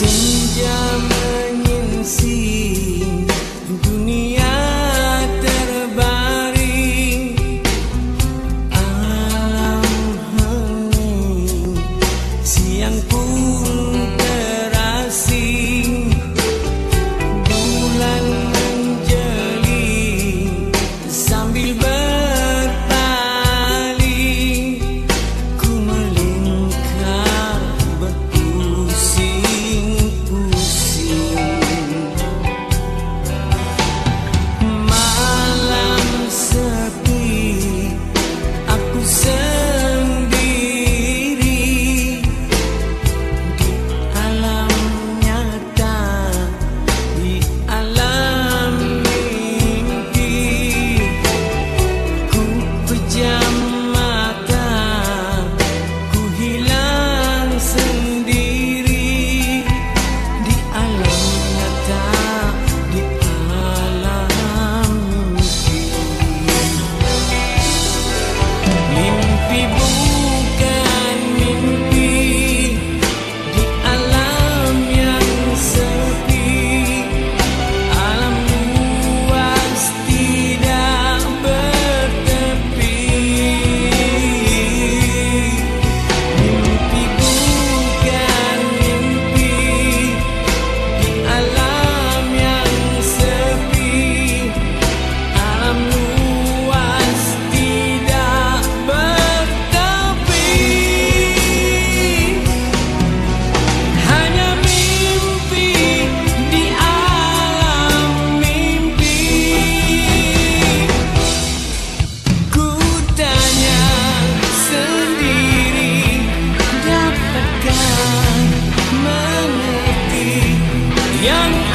Sin llaman y en sí. young